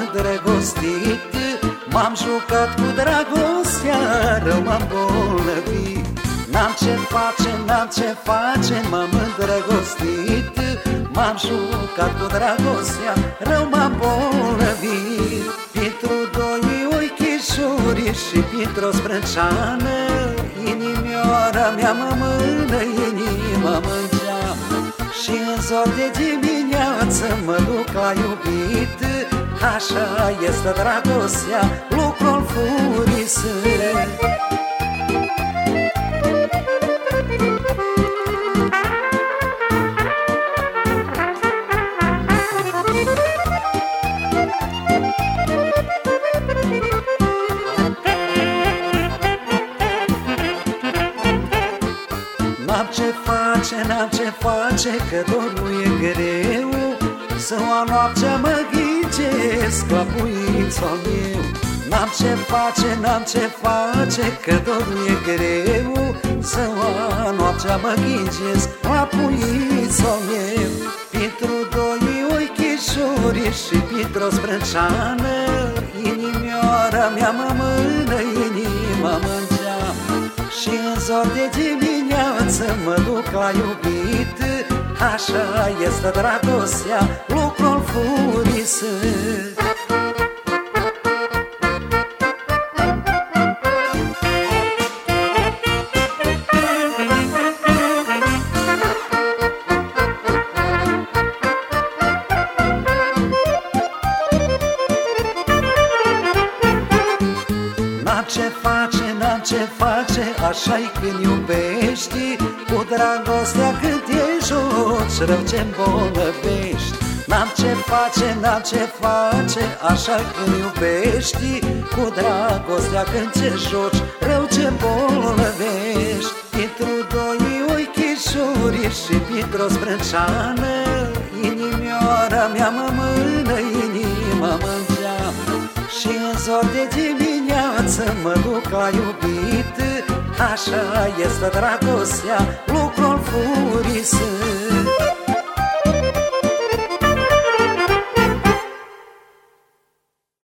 îndrăgostit M-am jucat cu dragostea, rău m-am bolnăvit. N-am ce face, n-am ce face, m-am îndrăgostit. M-am jucat cu dragostea, rău m-am bolnăvit. Pentru doi ochișuri și pentru o sprânceană Inimioara mea mă mână, inima mă și în zor de dimineață mă duc la iubit Așa este dragostea, lucrul furii sunt N-am ce face, n-am ce face, că dorul e greu Să o noaptea mă ghicesc la puițul meu N-am ce face, n-am ce face, că dorul e greu. Să o noaptea mă ghicesc la puițul meu Pentru doi ochișori și pentru o sprânceană. Inimioara mea mă mână, inima mă și în zor de dimineață mă duc la iubit Așa este dragostea, lucrul furii sunt N-am ce face, n-am ce face, așa-i când iubești Cu dragostea când te joci, rău ce îmbolnăvești N-am ce face, n-am ce face, așa când iubești. Cu dragostea când te joci, rău ce îmbolnăvești Pentru doi ochișuri și pentru o sprânceană. Inimioara mea mă mână, inima mă și în zor de dimineață mă duc la iubit Așa este dragostea, lucrul furii sunt